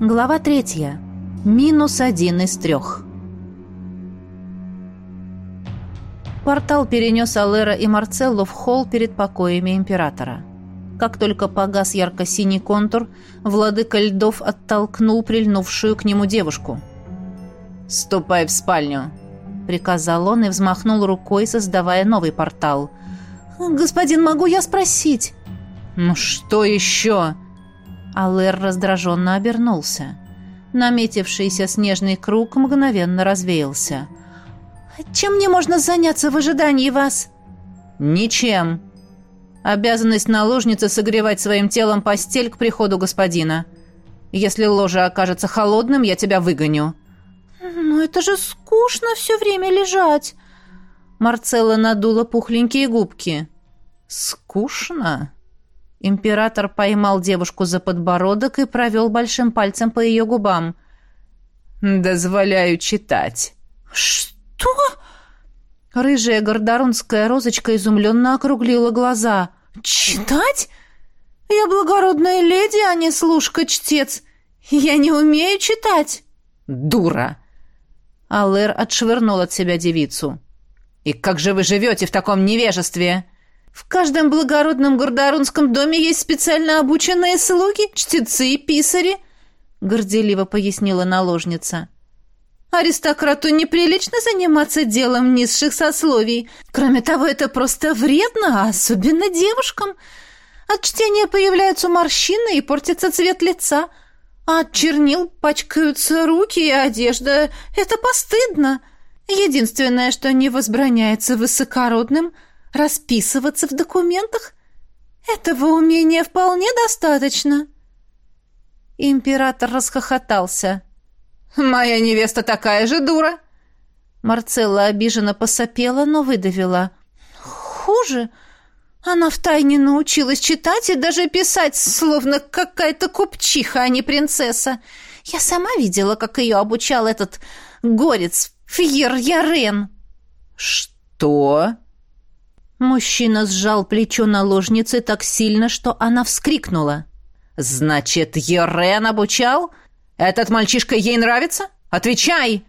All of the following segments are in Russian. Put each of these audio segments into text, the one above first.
Глава третья. Минус один из трех. Портал перенес Алера и Марцеллу в холл перед покоями императора. Как только погас ярко-синий контур, владыка льдов оттолкнул прильнувшую к нему девушку. «Ступай в спальню», — приказал он и взмахнул рукой, создавая новый портал. «Господин, могу я спросить?» «Ну что еще?» Алэр раздраженно обернулся. Наметившийся снежный круг мгновенно развеялся. «Чем мне можно заняться в ожидании вас?» «Ничем. Обязанность наложницы согревать своим телом постель к приходу господина. Если ложе окажется холодным, я тебя выгоню». «Но это же скучно все время лежать!» Марцелла надула пухленькие губки. «Скучно?» Император поймал девушку за подбородок и провел большим пальцем по ее губам. «Дозволяю читать». «Что?» Рыжая гордорунская розочка изумленно округлила глаза. «Читать? Я благородная леди, а не служка-чтец. Я не умею читать». «Дура!» Алэр отшвырнул от себя девицу. «И как же вы живете в таком невежестве?» «В каждом благородном гордорунском доме есть специально обученные слуги, чтецы и писари», — горделиво пояснила наложница. Аристократу неприлично заниматься делом низших сословий. Кроме того, это просто вредно, особенно девушкам. От чтения появляются морщины и портится цвет лица. А от чернил пачкаются руки и одежда. Это постыдно. Единственное, что не возбраняется высокородным — расписываться в документах. Этого умения вполне достаточно. Император расхохотался. «Моя невеста такая же дура!» Марцелла обиженно посопела, но выдавила. «Хуже. Она втайне научилась читать и даже писать, словно какая-то купчиха, а не принцесса. Я сама видела, как ее обучал этот горец Фьер Ярен». «Что?» Мужчина сжал плечо наложницы так сильно, что она вскрикнула. «Значит, Ярен обучал?» «Этот мальчишка ей нравится? Отвечай!»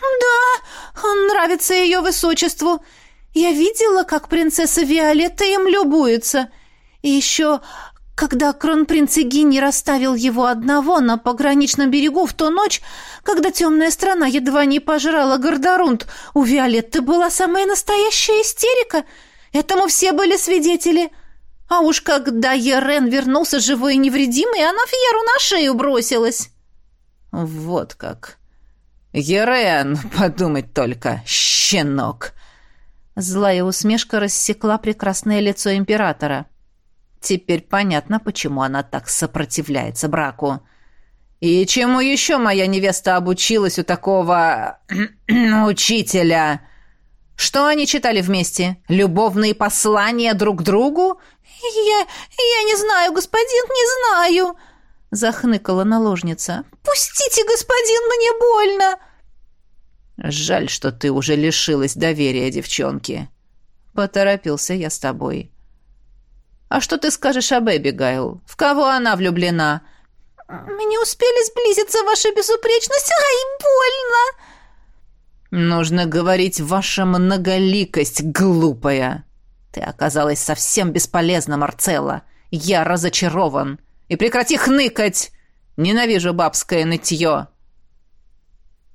«Да, он нравится ее высочеству. Я видела, как принцесса Виолетта им любуется. И еще, когда кронпринц Игини расставил его одного на пограничном берегу в ту ночь, когда темная страна едва не пожрала Гордорунд, у Виолетты была самая настоящая истерика. Этому все были свидетели». А уж когда Ерен вернулся живой и невредимый, она Фьеру на шею бросилась. Вот как. Ерен, подумать только, щенок. Злая усмешка рассекла прекрасное лицо императора. Теперь понятно, почему она так сопротивляется браку. И чему еще моя невеста обучилась у такого учителя? Что они читали вместе? Любовные послания друг другу? Я я не знаю, господин, не знаю, — захныкала наложница. «Пустите, господин, мне больно!» «Жаль, что ты уже лишилась доверия девчонки. Поторопился я с тобой». «А что ты скажешь об Эбигайл? В кого она влюблена?» «Мы не успели сблизиться, ваша безупречность. Ай, больно!» «Нужно говорить ваша многоликость, глупая. Ты оказалась совсем бесполезна, Марцелла. Я разочарован. И прекрати хныкать! Ненавижу бабское нытье!»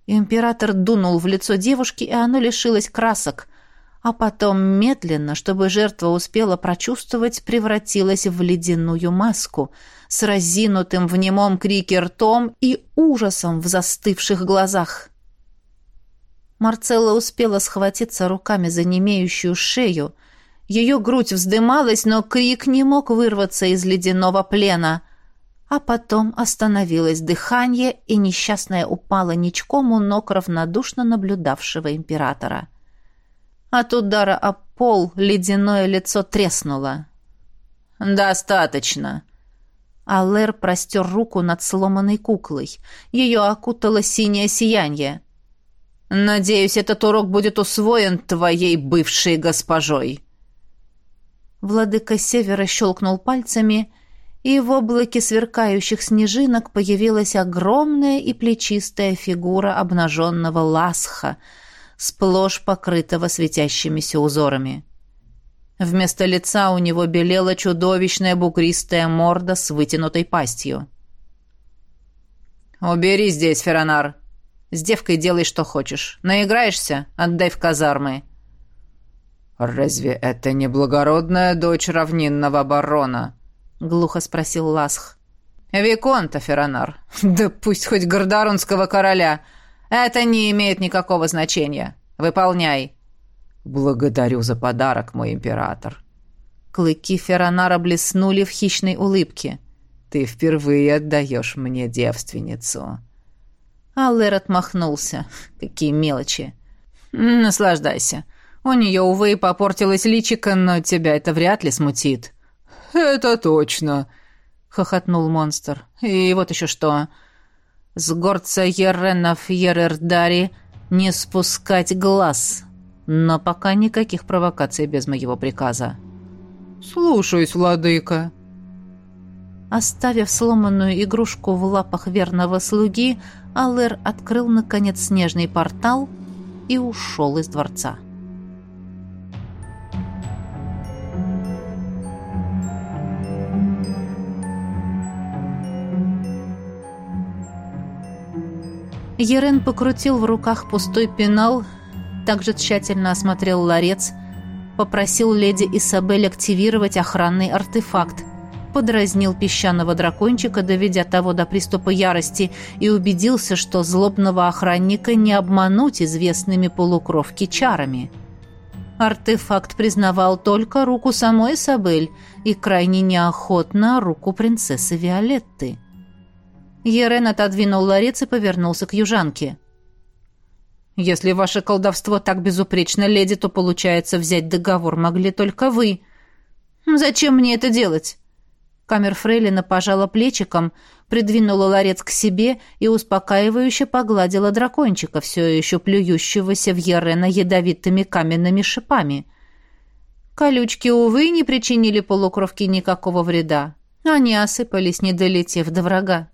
Император дунул в лицо девушки, и оно лишилось красок, а потом медленно, чтобы жертва успела прочувствовать, превратилась в ледяную маску с разинутым в немом крике ртом и ужасом в застывших глазах. Марцелла успела схватиться руками за немеющую шею, ее грудь вздымалась, но крик не мог вырваться из ледяного плена. А потом остановилось дыхание, и несчастная упала ничком у ног равнодушно наблюдавшего императора. От удара о пол ледяное лицо треснуло. «Достаточно!» Аллер простер руку над сломанной куклой. Ее окутало синее сияние. «Надеюсь, этот урок будет усвоен твоей бывшей госпожой». Владыка Севера щелкнул пальцами, и в облаке сверкающих снежинок появилась огромная и плечистая фигура обнаженного ласха, сплошь покрытого светящимися узорами. Вместо лица у него белела чудовищная бугристая морда с вытянутой пастью. «Убери здесь, Феронар. С девкой делай, что хочешь. Наиграешься? Отдай в казармы». «Разве это не благородная дочь равнинного барона?» — глухо спросил Ласх. «Виконта, Феронар. Да пусть хоть гордаронского короля. Это не имеет никакого значения. Выполняй». «Благодарю за подарок, мой император». Клыки Феронара блеснули в хищной улыбке. Ты впервые отдаешь мне девственницу». Аллер отмахнулся. «Какие мелочи!» «Наслаждайся. У нее, увы, попортилось личико, но тебя это вряд ли смутит». «Это точно!» — хохотнул монстр. «И вот еще что. С горца Еренов Ерердари не спускать глаз, но пока никаких провокаций без моего приказа». «Слушаюсь, владыка», Оставив сломанную игрушку в лапах верного слуги, Аллер открыл, наконец, снежный портал и ушел из дворца. Ерен покрутил в руках пустой пенал, также тщательно осмотрел ларец, попросил леди Исабель активировать охранный артефакт, подразнил песчаного дракончика, доведя того до приступа ярости, и убедился, что злобного охранника не обмануть известными полукровки чарами. Артефакт признавал только руку самой Сабель и крайне неохотно руку принцессы Виолетты. Ерен отодвинул ларец и повернулся к южанке. «Если ваше колдовство так безупречно, леди, то, получается, взять договор могли только вы. Зачем мне это делать?» Камер Фрейлина пожала плечиком, придвинула ларец к себе и успокаивающе погладила дракончика, все еще плюющегося в Ярена ядовитыми каменными шипами. Колючки, увы, не причинили полукровке никакого вреда. Они осыпались, не долетев до врага.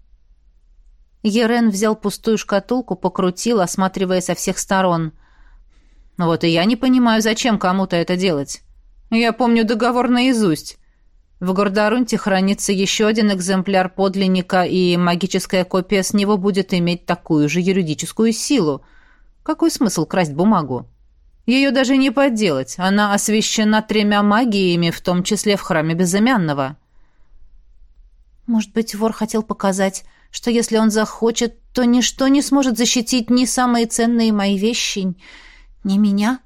Ерен взял пустую шкатулку, покрутил, осматривая со всех сторон. «Вот и я не понимаю, зачем кому-то это делать. Я помню договор наизусть. В Гордорунте хранится еще один экземпляр подлинника, и магическая копия с него будет иметь такую же юридическую силу. Какой смысл красть бумагу? Ее даже не подделать. Она освящена тремя магиями, в том числе в храме Безымянного. Может быть, вор хотел показать, что если он захочет, то ничто не сможет защитить ни самые ценные мои вещи, ни меня?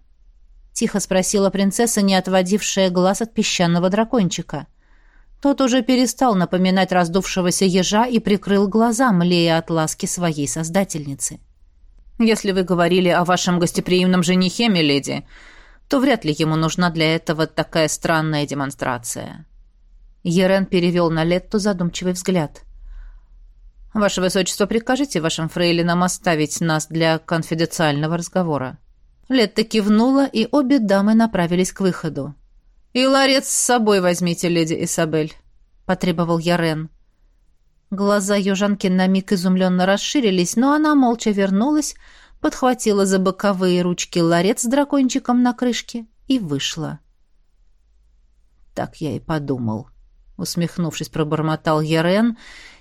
Тихо спросила принцесса, не отводившая глаз от песчаного дракончика. — тот уже перестал напоминать раздувшегося ежа и прикрыл глаза, млея от ласки своей создательницы. «Если вы говорили о вашем гостеприимном женихе, миледи, то вряд ли ему нужна для этого такая странная демонстрация». Ерен перевел на Летту задумчивый взгляд. «Ваше Высочество, прикажете вашим фрейлинам оставить нас для конфиденциального разговора?» Летта кивнула, и обе дамы направились к выходу. «И ларец с собой возьмите, леди Исабель», — потребовал Ярен. Глаза южанки на миг изумленно расширились, но она молча вернулась, подхватила за боковые ручки ларец с дракончиком на крышке и вышла. Так я и подумал. Усмехнувшись, пробормотал Ярен,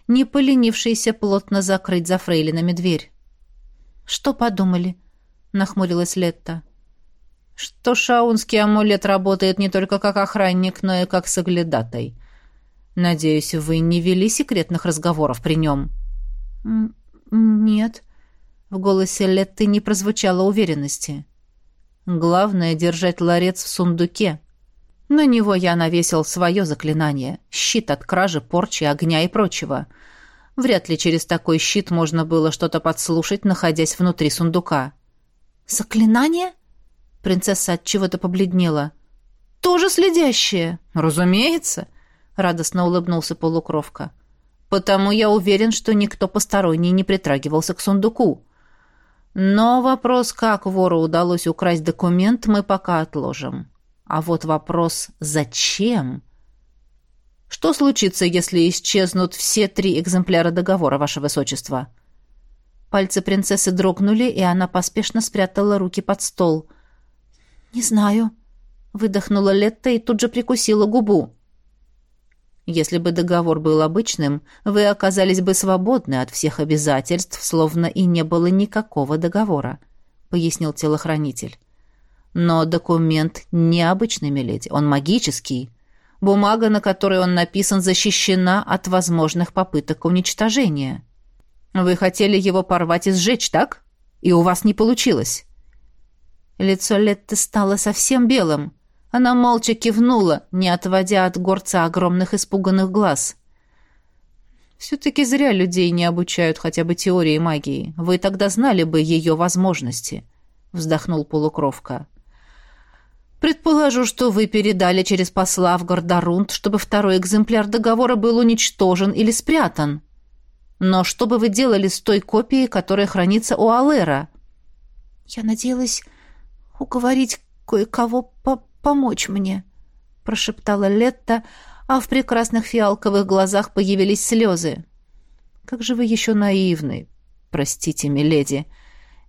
не поленившийся плотно закрыть за фрейлинами дверь. «Что подумали?» — нахмурилась Летта что шаунский амулет работает не только как охранник, но и как соглядатай. Надеюсь, вы не вели секретных разговоров при нем?» «Нет». В голосе Летты не прозвучало уверенности. «Главное — держать ларец в сундуке. На него я навесил свое заклинание — щит от кражи, порчи, огня и прочего. Вряд ли через такой щит можно было что-то подслушать, находясь внутри сундука». «Заклинание?» Принцесса от чего-то побледнела. Тоже следящая? Разумеется, радостно улыбнулся полукровка. Потому я уверен, что никто посторонний не притрагивался к сундуку. Но вопрос, как вору удалось украсть документ, мы пока отложим. А вот вопрос «зачем?» Что случится, если исчезнут все три экземпляра договора, ваше высочество?» Пальцы принцессы дрогнули, и она поспешно спрятала руки под стол. «Не знаю», — выдохнула Летта и тут же прикусила губу. «Если бы договор был обычным, вы оказались бы свободны от всех обязательств, словно и не было никакого договора», — пояснил телохранитель. «Но документ необычный, миледи, он магический». Бумага, на которой он написан, защищена от возможных попыток уничтожения. Вы хотели его порвать и сжечь, так? И у вас не получилось. Лицо Летты стало совсем белым. Она молча кивнула, не отводя от горца огромных испуганных глаз. «Все-таки зря людей не обучают хотя бы теории магии. Вы тогда знали бы ее возможности», — вздохнул полукровка. Предположу, что вы передали через посла в Гордорунд, чтобы второй экземпляр договора был уничтожен или спрятан. Но что бы вы делали с той копией, которая хранится у Алера? Я надеялась уговорить кое-кого по помочь мне, прошептала Летта, а в прекрасных фиалковых глазах появились слезы. Как же вы еще наивны. Простите, миледи.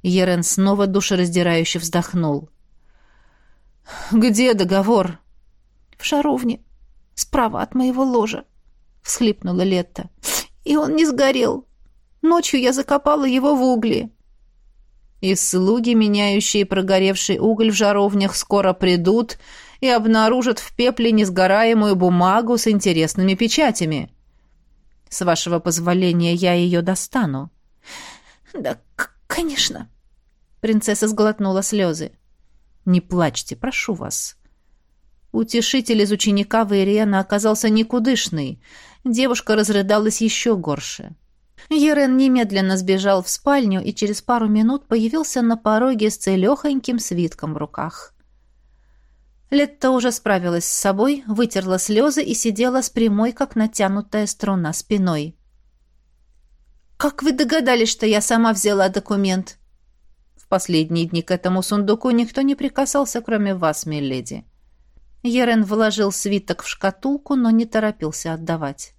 Ерен снова душераздирающе вздохнул. «Где договор?» «В шаровне, справа от моего ложа», — всхлипнула Летта. «И он не сгорел. Ночью я закопала его в угли». «И слуги, меняющие прогоревший уголь в жаровнях, скоро придут и обнаружат в пепле несгораемую бумагу с интересными печатями. С вашего позволения я ее достану». «Да, конечно». Принцесса сглотнула слезы. Не плачьте, прошу вас. Утешитель из ученика Вейриена оказался никудышный. Девушка разрыдалась еще горше. Ерен немедленно сбежал в спальню и через пару минут появился на пороге с целехоньким свитком в руках. Летта уже справилась с собой, вытерла слезы и сидела с прямой, как натянутая струна, спиной. «Как вы догадались, что я сама взяла документ?» последние дни к этому сундуку никто не прикасался, кроме вас, миледи». Ерен вложил свиток в шкатулку, но не торопился отдавать.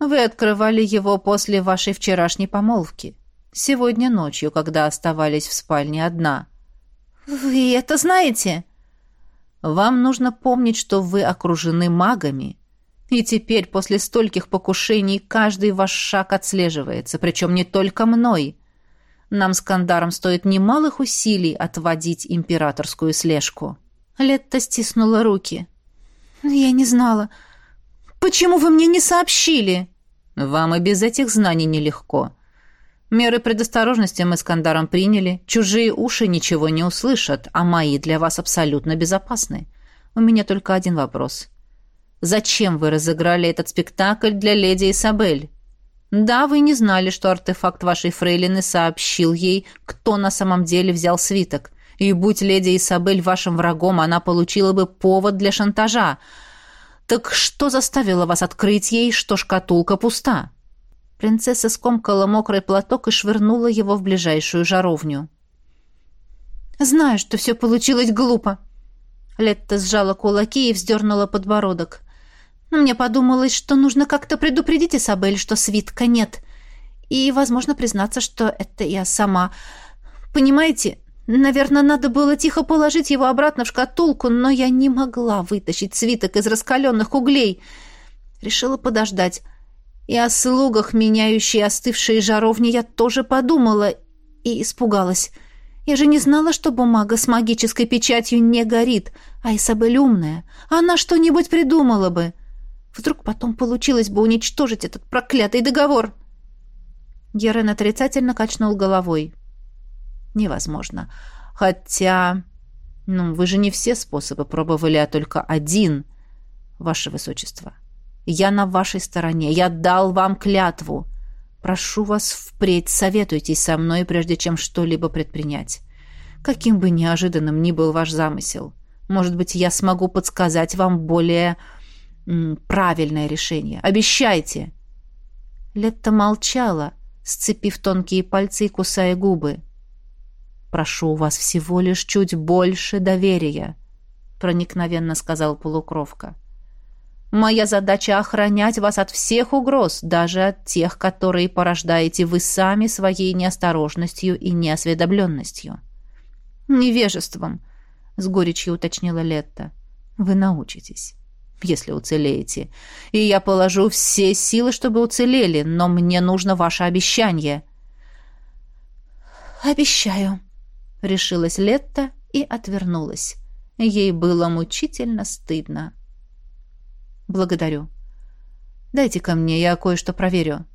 «Вы открывали его после вашей вчерашней помолвки. Сегодня ночью, когда оставались в спальне одна». «Вы это знаете?» «Вам нужно помнить, что вы окружены магами». И теперь, после стольких покушений, каждый ваш шаг отслеживается, причем не только мной. Нам с Кандаром стоит немалых усилий отводить императорскую слежку». Летта стиснула руки. «Я не знала. Почему вы мне не сообщили?» «Вам и без этих знаний нелегко. Меры предосторожности мы с Кандаром приняли. Чужие уши ничего не услышат, а мои для вас абсолютно безопасны. У меня только один вопрос. Зачем вы разыграли этот спектакль для леди Исабель?» Да, вы не знали, что артефакт вашей фрейлины сообщил ей, кто на самом деле взял свиток. И будь леди Исабель вашим врагом, она получила бы повод для шантажа. Так что заставило вас открыть ей, что шкатулка пуста? Принцесса скомкала мокрый платок и швырнула его в ближайшую жаровню. «Знаю, что все получилось глупо». Летта сжала кулаки и вздернула подбородок. Но мне подумалось, что нужно как-то предупредить Isabel, что свитка нет. И, возможно, признаться, что это я сама. Понимаете, наверное, надо было тихо положить его обратно в шкатулку, но я не могла вытащить свиток из раскаленных углей. Решила подождать. И о слугах, меняющие остывшие жаровни, я тоже подумала и испугалась. Я же не знала, что бумага с магической печатью не горит, а Исабель умная. Она что-нибудь придумала бы. Вдруг потом получилось бы уничтожить этот проклятый договор. Герен отрицательно качнул головой. Невозможно. Хотя... Ну, вы же не все способы пробовали, а только один, ваше высочество. Я на вашей стороне. Я дал вам клятву. Прошу вас впредь советуйтесь со мной, прежде чем что-либо предпринять. Каким бы неожиданным ни был ваш замысел. Может быть, я смогу подсказать вам более правильное решение. Обещайте!» Летта молчала, сцепив тонкие пальцы и кусая губы. «Прошу у вас всего лишь чуть больше доверия», — проникновенно сказал полукровка. Моя задача охранять вас от всех угроз, даже от тех, которые порождаете вы сами своей неосторожностью и неосведомленностью. Невежеством, с горечью уточнила Летта. Вы научитесь, если уцелеете. И я положу все силы, чтобы уцелели, но мне нужно ваше обещание. Обещаю, решилась Летта и отвернулась. Ей было мучительно стыдно. «Благодарю. Дайте ко мне, я кое-что проверю».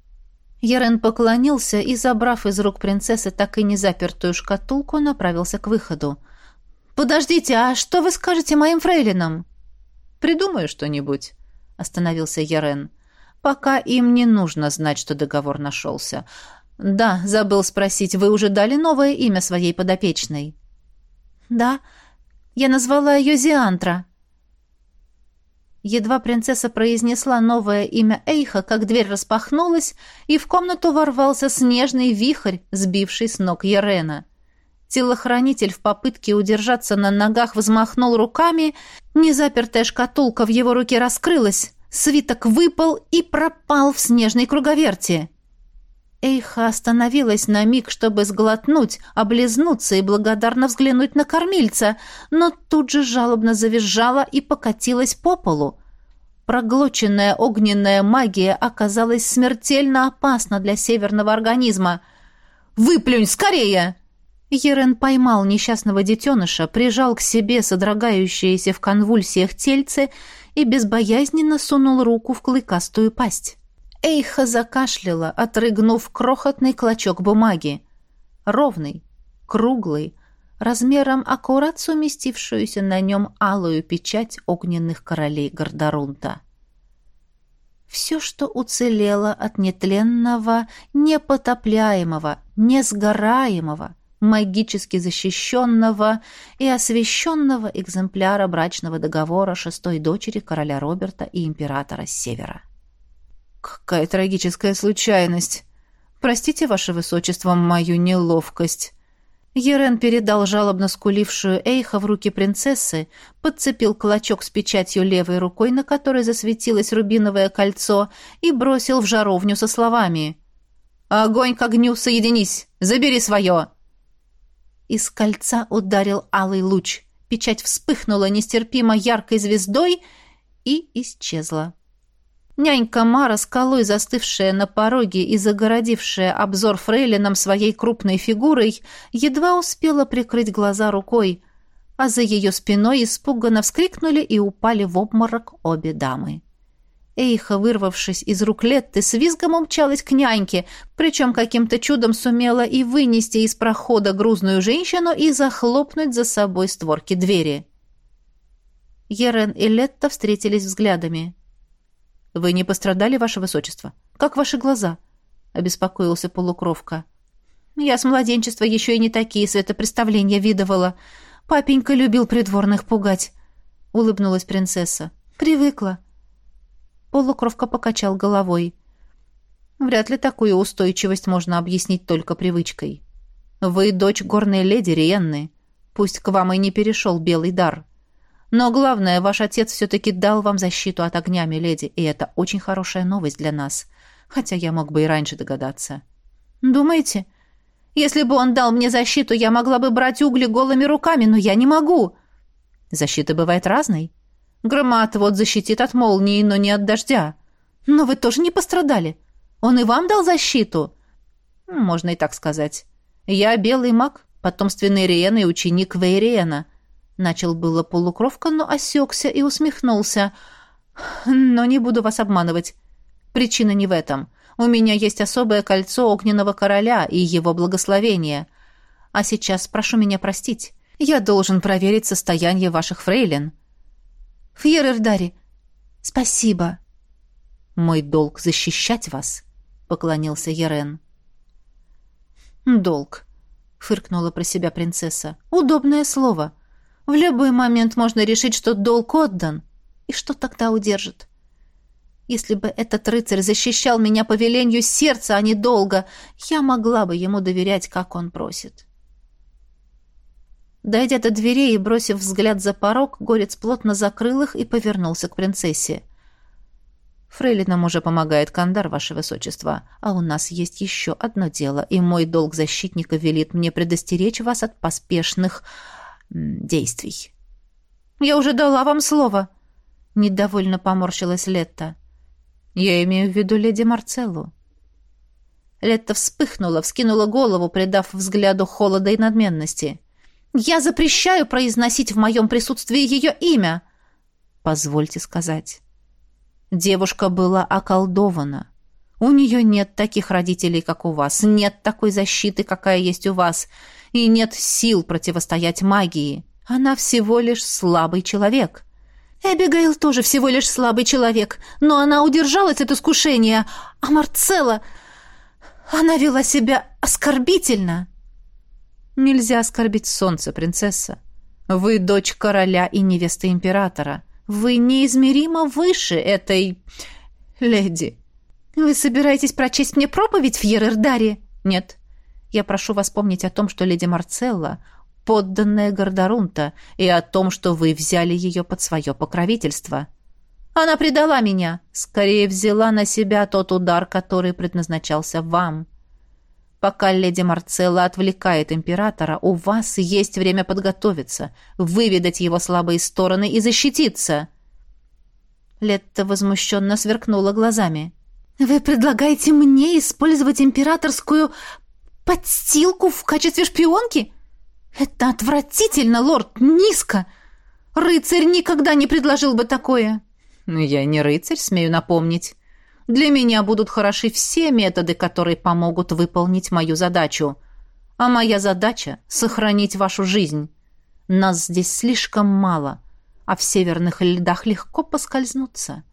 Ерен поклонился и, забрав из рук принцессы так и не запертую шкатулку, направился к выходу. «Подождите, а что вы скажете моим фрейлинам?» «Придумаю что-нибудь», — остановился Ерен. «Пока им не нужно знать, что договор нашелся. Да, забыл спросить, вы уже дали новое имя своей подопечной?» «Да, я назвала ее Зиантра». Едва принцесса произнесла новое имя Эйха, как дверь распахнулась, и в комнату ворвался снежный вихрь, сбивший с ног Ерена. Телохранитель в попытке удержаться на ногах взмахнул руками, незапертая шкатулка в его руке раскрылась, свиток выпал и пропал в снежной круговерти. Эйха остановилась на миг, чтобы сглотнуть, облизнуться и благодарно взглянуть на кормильца, но тут же жалобно завизжала и покатилась по полу. Проглоченная огненная магия оказалась смертельно опасна для северного организма. «Выплюнь скорее!» Ерен поймал несчастного детеныша, прижал к себе содрогающееся в конвульсиях тельце и безбоязненно сунул руку в клыкастую пасть. Эйха закашляла, отрыгнув крохотный клочок бумаги. Ровный, круглый, размером аккурат суместившуюся на нем алую печать огненных королей Гордорунта. Все, что уцелело от нетленного, непотопляемого, несгораемого, магически защищенного и освященного экземпляра брачного договора шестой дочери короля Роберта и императора Севера. «Какая трагическая случайность! Простите, ваше высочество, мою неловкость!» Ерен передал жалобно скулившую Эйха в руки принцессы, подцепил клочок с печатью левой рукой, на которой засветилось рубиновое кольцо, и бросил в жаровню со словами «Огонь к огню, соединись! Забери свое!» Из кольца ударил алый луч. Печать вспыхнула нестерпимо яркой звездой и исчезла. Нянька Мара, скалой застывшая на пороге и загородившая обзор фрейлином своей крупной фигурой, едва успела прикрыть глаза рукой, а за ее спиной испуганно вскрикнули и упали в обморок обе дамы. Эйха, вырвавшись из рук Летты, с визгом умчалась к няньке, причем каким-то чудом сумела и вынести из прохода грузную женщину и захлопнуть за собой створки двери. Ерен и Летта встретились взглядами. «Вы не пострадали, ваше высочество? Как ваши глаза?» — обеспокоился полукровка. «Я с младенчества еще и не такие светопреставления видывала. Папенька любил придворных пугать», — улыбнулась принцесса. «Привыкла». Полукровка покачал головой. «Вряд ли такую устойчивость можно объяснить только привычкой. Вы дочь горной леди Риенны. Пусть к вам и не перешел белый дар». Но главное, ваш отец все-таки дал вам защиту от огня, миледи, и это очень хорошая новость для нас. Хотя я мог бы и раньше догадаться. Думаете? Если бы он дал мне защиту, я могла бы брать угли голыми руками, но я не могу. Защита бывает разной. Громад вот защитит от молнии, но не от дождя. Но вы тоже не пострадали. Он и вам дал защиту? Можно и так сказать. Я белый маг, потомственный Риена и ученик Вейриена — Начал было полукровка, но осекся и усмехнулся. «Но не буду вас обманывать. Причина не в этом. У меня есть особое кольцо огненного короля и его благословение. А сейчас прошу меня простить. Я должен проверить состояние ваших фрейлин». «Фьерердари, спасибо». «Мой долг защищать вас», — поклонился Ерен. «Долг», — фыркнула про себя принцесса. «Удобное слово». В любой момент можно решить, что долг отдан. И что тогда удержит? Если бы этот рыцарь защищал меня по велению сердца, а не долго, я могла бы ему доверять, как он просит. Дойдя до дверей и бросив взгляд за порог, горец плотно закрыл их и повернулся к принцессе. Фрейлинам уже помогает Кандар, ваше высочество, а у нас есть еще одно дело, и мой долг защитника велит мне предостеречь вас от поспешных действий. Я уже дала вам слово, недовольно поморщилась Летта. Я имею в виду леди Марцеллу. Летта вспыхнула, вскинула голову, придав взгляду холода и надменности. «Я запрещаю произносить в моем присутствии ее имя!» «Позвольте сказать». Девушка была околдована. У нее нет таких родителей, как у вас, нет такой защиты, какая есть у вас, и нет сил противостоять магии. Она всего лишь слабый человек. Эбигейл тоже всего лишь слабый человек, но она удержалась от искушения, а Марцелла... Она вела себя оскорбительно. Нельзя оскорбить солнце, принцесса. Вы дочь короля и невеста императора. Вы неизмеримо выше этой... леди. Вы собираетесь прочесть мне проповедь в Ерердаре? Нет. Я прошу вас помнить о том, что леди Марцелла — подданная Гордорунта, и о том, что вы взяли ее под свое покровительство. Она предала меня. Скорее взяла на себя тот удар, который предназначался вам. Пока леди Марцелла отвлекает императора, у вас есть время подготовиться, выведать его слабые стороны и защититься. Летта возмущенно сверкнула глазами. «Вы предлагаете мне использовать императорскую подстилку в качестве шпионки? Это отвратительно, лорд, низко! Рыцарь никогда не предложил бы такое!» «Я не рыцарь, смею напомнить. Для меня будут хороши все методы, которые помогут выполнить мою задачу. А моя задача — сохранить вашу жизнь. Нас здесь слишком мало, а в северных льдах легко поскользнуться.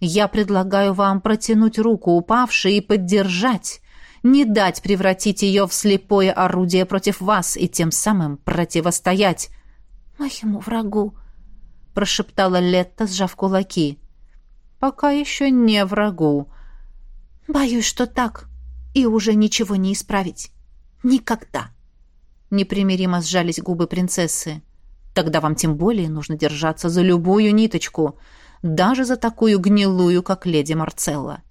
Я предлагаю вам протянуть руку упавшей и поддержать, не дать превратить ее в слепое орудие против вас и тем самым противостоять. «Моему врагу», — прошептала Летта, сжав кулаки пока еще не врагу. Боюсь, что так, и уже ничего не исправить. Никогда. Непримиримо сжались губы принцессы. Тогда вам тем более нужно держаться за любую ниточку, даже за такую гнилую, как леди Марцелла.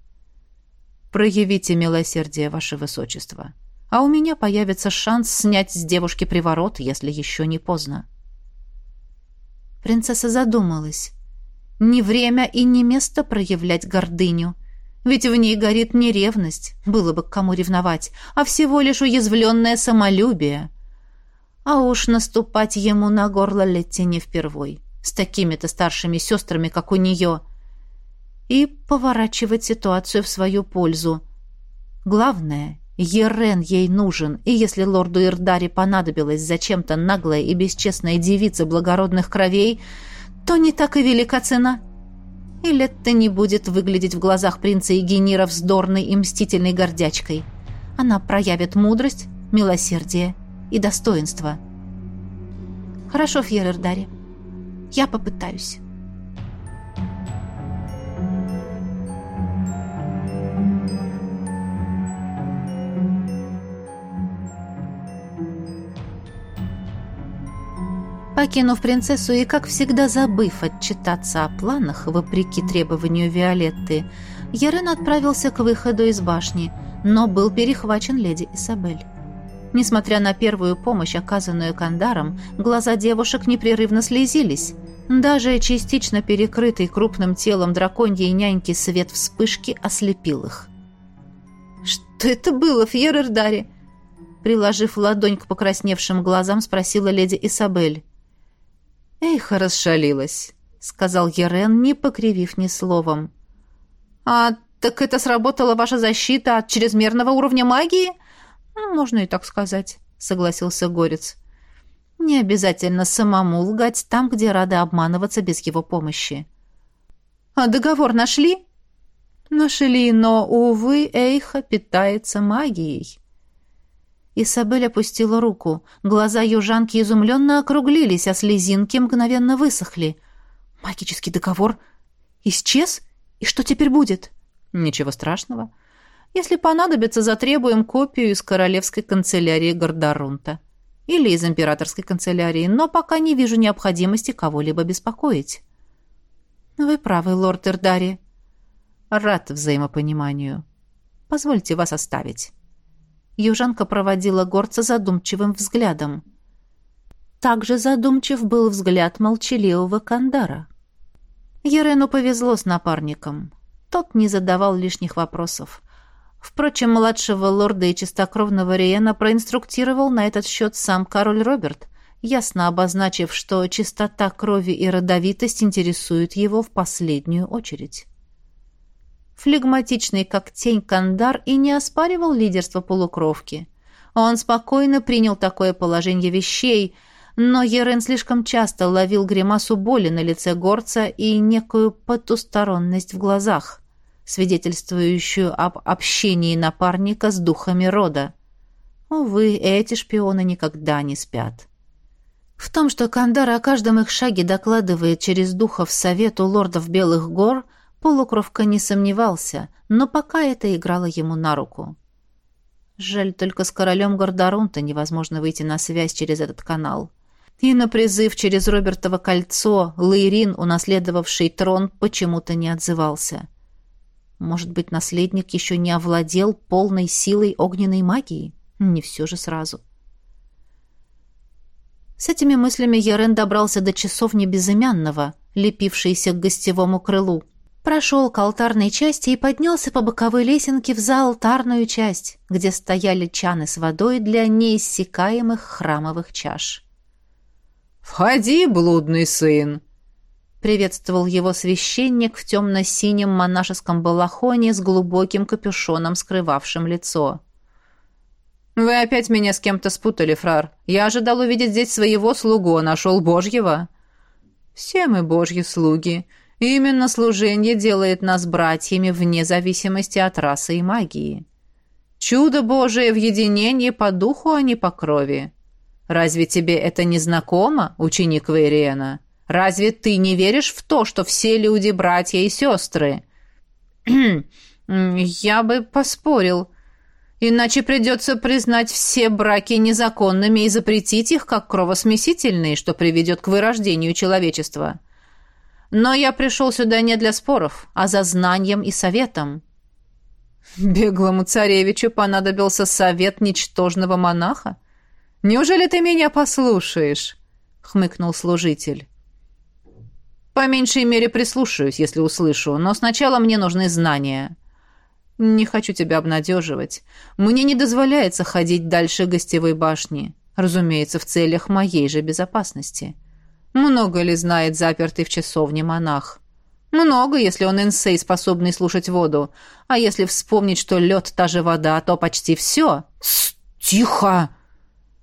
Проявите милосердие, ваше высочество, а у меня появится шанс снять с девушки приворот, если еще не поздно. Принцесса задумалась. Не время и не место проявлять гордыню. Ведь в ней горит не ревность, было бы к кому ревновать, а всего лишь уязвленное самолюбие. А уж наступать ему на горло Летти не впервой, с такими-то старшими сестрами, как у нее, и поворачивать ситуацию в свою пользу. Главное, Ерен ей нужен, и если лорду Ирдари понадобилась зачем-то наглая и бесчестная девица благородных кровей — то не так и велика цена. И Летта не будет выглядеть в глазах принца Егенира вздорной и мстительной гордячкой. Она проявит мудрость, милосердие и достоинство. Хорошо, Фьерердари. Я попытаюсь. Покинув принцессу и, как всегда, забыв отчитаться о планах, вопреки требованию Виолетты, Ярен отправился к выходу из башни, но был перехвачен леди Isabel. Несмотря на первую помощь, оказанную Кандаром, глаза девушек непрерывно слезились. Даже частично перекрытый крупным телом драконьей няньки свет вспышки ослепил их. «Что это было, Фьерердари?» Приложив ладонь к покрасневшим глазам, спросила леди Исабель. «Эйха расшалилась», — сказал Ерен, не покривив ни словом. «А так это сработала ваша защита от чрезмерного уровня магии?» «Можно и так сказать», — согласился Горец. «Не обязательно самому лгать там, где рады обманываться без его помощи». «А договор нашли?» «Нашли, но, увы, Эйха питается магией». Исабель опустила руку. Глаза южанки изумленно округлились, а слезинки мгновенно высохли. «Магический договор исчез? И что теперь будет?» «Ничего страшного. Если понадобится, затребуем копию из королевской канцелярии Гордорунта. Или из императорской канцелярии, но пока не вижу необходимости кого-либо беспокоить». «Вы правы, лорд Эрдари». Рад взаимопониманию. Позвольте вас оставить». Южанка проводила горца задумчивым взглядом. Также задумчив был взгляд молчаливого Кандара. Ерену повезло с напарником. Тот не задавал лишних вопросов. Впрочем, младшего лорда и чистокровного Риена проинструктировал на этот счет сам король Роберт, ясно обозначив, что чистота крови и родовитость интересуют его в последнюю очередь. Флегматичный, как тень Кандар, и не оспаривал лидерство полукровки. Он спокойно принял такое положение вещей, но Ерен слишком часто ловил гримасу боли на лице горца и некую потусторонность в глазах, свидетельствующую об общении напарника с духами рода. Увы, эти шпионы никогда не спят. В том, что Кандар о каждом их шаге докладывает через духов Совету лордов Белых гор – Полукровка не сомневался, но пока это играло ему на руку. Жаль, только с королем Гордорунта невозможно выйти на связь через этот канал. И на призыв через Робертово кольцо Лейрин, унаследовавший трон, почему-то не отзывался. Может быть, наследник еще не овладел полной силой огненной магии? Не все же сразу. С этими мыслями Ярен добрался до часовни Безымянного, лепившейся к гостевому крылу прошел к алтарной части и поднялся по боковой лесенке в заалтарную часть, где стояли чаны с водой для неиссякаемых храмовых чаш. «Входи, блудный сын!» — приветствовал его священник в темно-синем монашеском балахоне с глубоким капюшоном, скрывавшим лицо. «Вы опять меня с кем-то спутали, фрар. Я ожидал увидеть здесь своего слугу, а нашел Божьего». «Все мы Божьи слуги. Именно служение делает нас братьями вне зависимости от расы и магии. Чудо Божие в единении по духу, а не по крови. Разве тебе это не знакомо, ученик Вейриена? Разве ты не веришь в то, что все люди братья и сестры? Я бы поспорил. Иначе придется признать все браки незаконными и запретить их как кровосмесительные, что приведет к вырождению человечества. Но я пришел сюда не для споров, а за знанием и советом». «Беглому царевичу понадобился совет ничтожного монаха? Неужели ты меня послушаешь?» — хмыкнул служитель. «По меньшей мере прислушаюсь, если услышу, но сначала мне нужны знания». «Не хочу тебя обнадеживать. Мне не дозволяется ходить дальше гостевой башни, разумеется, в целях моей же безопасности». Много ли знает запертый в часовне монах? Много, если он инсей, способный слушать воду. А если вспомнить, что лед — та же вода, то почти все. «Тихо!»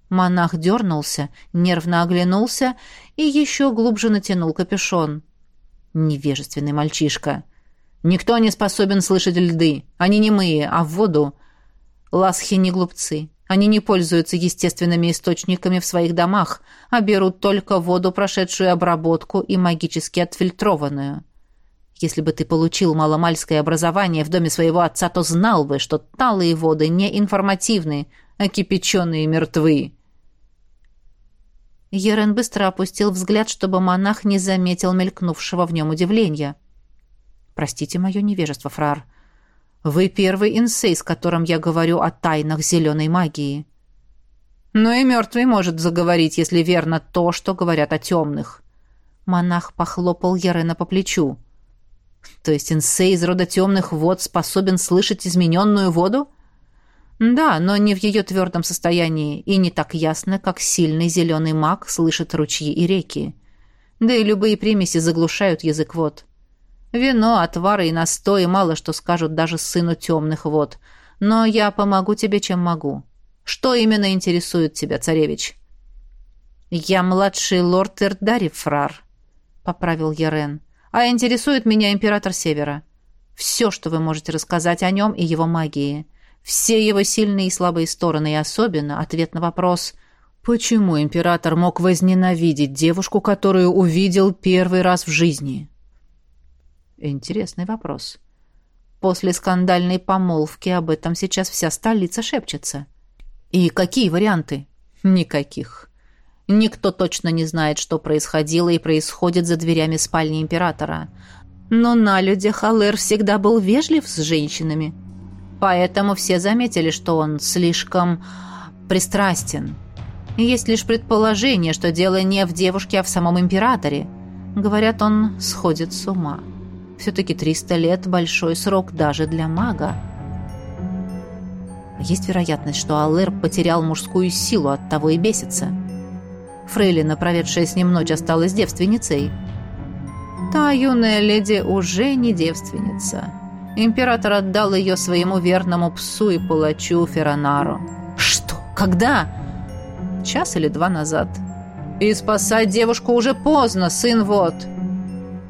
Монах дернулся, нервно оглянулся и еще глубже натянул капюшон. Невежественный мальчишка. Никто не способен слышать льды. Они не мы, а в воду. Ласхи не глупцы. Они не пользуются естественными источниками в своих домах, а берут только воду, прошедшую обработку и магически отфильтрованную. Если бы ты получил маломальское образование в доме своего отца, то знал бы, что талые воды не информативны, а кипяченые мертвы. Ерен быстро опустил взгляд, чтобы монах не заметил мелькнувшего в нем удивления. «Простите мое невежество, фрар. Вы первый инсей, с которым я говорю о тайнах зеленой магии. Но и мертвый может заговорить, если верно то, что говорят о темных. Монах похлопал Ярена по плечу. То есть инсей из рода темных вод способен слышать измененную воду? Да, но не в ее твердом состоянии и не так ясно, как сильный зеленый маг слышит ручьи и реки. Да и любые примеси заглушают язык вод. Вино, отвары и настои мало что скажут даже сыну темных вод. Но я помогу тебе, чем могу. Что именно интересует тебя, царевич?» «Я младший лорд Эрдари, фрар», — поправил Ярен. «А интересует меня император Севера. Все, что вы можете рассказать о нем и его магии. Все его сильные и слабые стороны, и особенно ответ на вопрос, почему император мог возненавидеть девушку, которую увидел первый раз в жизни?» Интересный вопрос. После скандальной помолвки об этом сейчас вся столица шепчется. И какие варианты? Никаких. Никто точно не знает, что происходило и происходит за дверями спальни императора. Но на людях Алэр всегда был вежлив с женщинами. Поэтому все заметили, что он слишком пристрастен. Есть лишь предположение, что дело не в девушке, а в самом императоре. Говорят, он сходит с ума. Все-таки 300 лет – большой срок даже для мага. Есть вероятность, что Алэр потерял мужскую силу, от того и бесится. Фрейлина, проведшая с ним ночь, осталась девственницей. Та юная леди уже не девственница. Император отдал ее своему верному псу и палачу Феронару. Что? Когда? Час или два назад. И спасать девушку уже поздно, сын вот.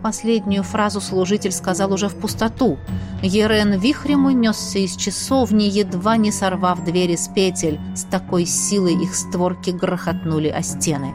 Последнюю фразу служитель сказал уже в пустоту. Ерен вихрем унесся из часовни, едва не сорвав двери с петель. С такой силой их створки грохотнули о стены.